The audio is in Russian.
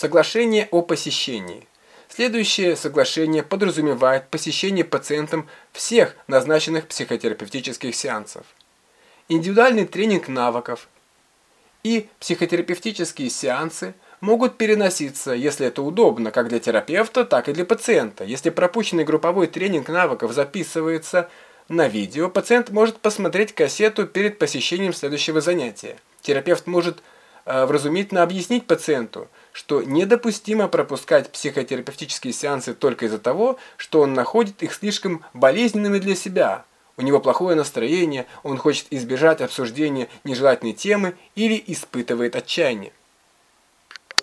Соглашение о посещении. Следующее соглашение подразумевает посещение пациентом всех назначенных психотерапевтических сеансов. Индивидуальный тренинг навыков и психотерапевтические сеансы могут переноситься, если это удобно, как для терапевта, так и для пациента. Если пропущенный групповой тренинг навыков записывается на видео, пациент может посмотреть кассету перед посещением следующего занятия. Терапевт может вразумительно объяснить пациенту, что недопустимо пропускать психотерапевтические сеансы только из-за того, что он находит их слишком болезненными для себя. У него плохое настроение, он хочет избежать обсуждения нежелательной темы или испытывает отчаяние.